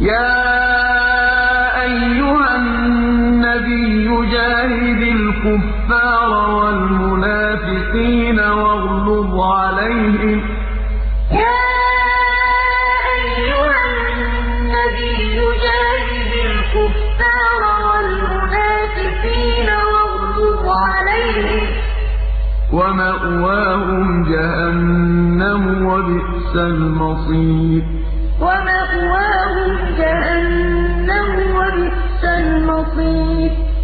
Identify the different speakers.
Speaker 1: يَا أَيُّهَا النَّبِيُّ جَاهِدِ الْكُفَّارَ وَالْمُنَافِقِينَ وَاغْلُظْ عَلَيْهِمْ ۚ.
Speaker 2: يَا أَيُّهَا النَّبِيُّ جَاهِدِ الْكُفَّارَ وَالْمُنَافِقِينَ وَاغْلُظْ عَلَيْهِمْ ۚ.
Speaker 1: وَمَأْوَاهُمْ جَهَنَّمُ ۖ وَبِئْسَ الْمَصِيرُ.
Speaker 2: وَمَأْوَاهُمْ